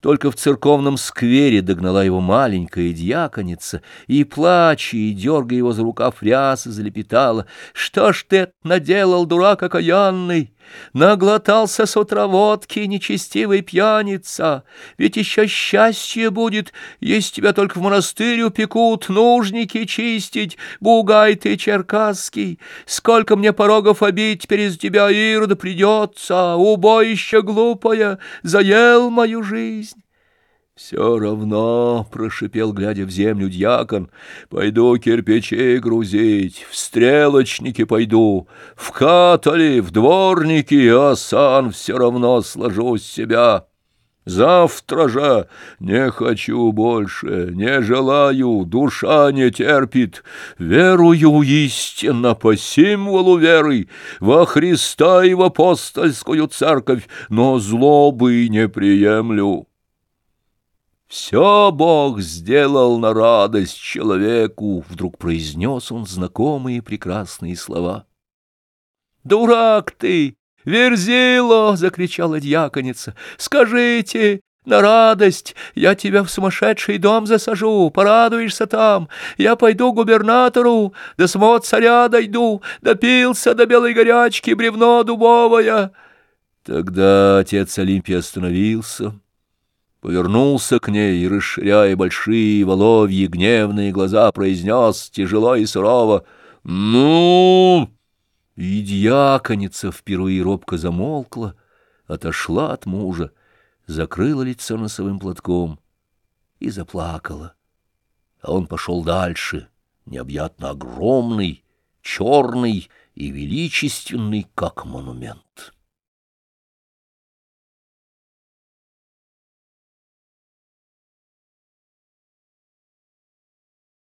Только в церковном сквере догнала его маленькая дьяконица, и, плача и дергая его за рукав рясы, залепетала. «Что ж ты наделал, дурак окаянный? Наглотался с утра водки, нечестивый пьяница. Ведь еще счастье будет, если тебя только в монастырь упекут, нужники чистить, бугай ты черкасский. Сколько мне порогов обить из тебя, Ирода, придется, убоище глупое, заел мою жизнь». «Все равно», — прошипел, глядя в землю дьякон, — «пойду кирпичи грузить, в стрелочники пойду, в катали, в дворники, а сан все равно сложу с себя». Завтра же не хочу больше, не желаю, душа не терпит. Верую истинно по символу веры во Христа и в апостольскую церковь, но злобы не приемлю. «Все Бог сделал на радость человеку», — вдруг произнес он знакомые прекрасные слова. «Дурак ты! Верзило!» — закричала дьяконица. «Скажите, на радость! Я тебя в сумасшедший дом засажу, порадуешься там. Я пойду к губернатору, до самого царя дойду, допился до белой горячки, бревно дубовое». Тогда отец Олимпий остановился повернулся к ней и, расширяя большие воловьи гневные глаза, произнес тяжело и сурово «Ну!» И дьяконица впервые робко замолкла, отошла от мужа, закрыла лицо носовым платком и заплакала. А он пошел дальше, необъятно огромный, черный и величественный, как монумент.